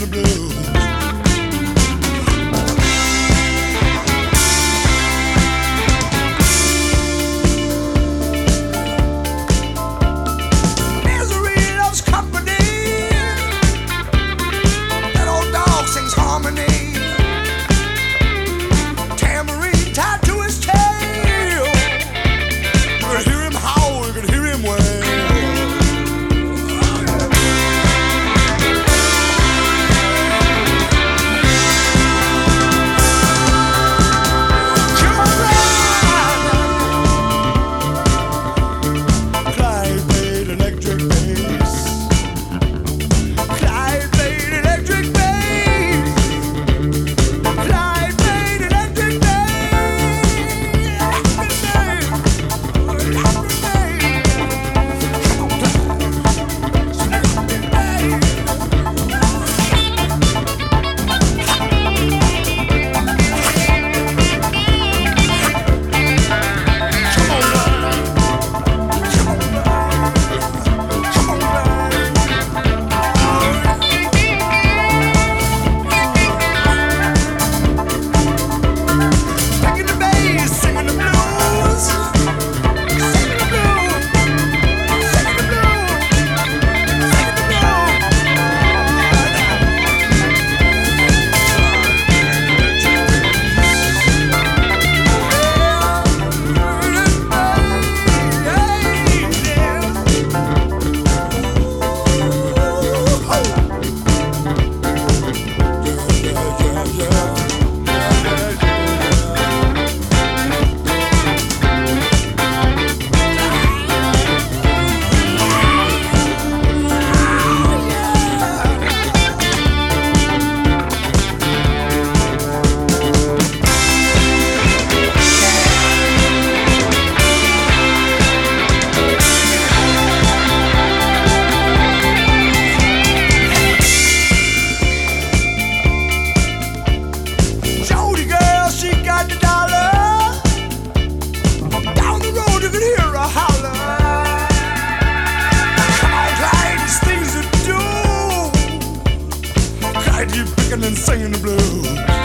the blues. shaking and singing the blues.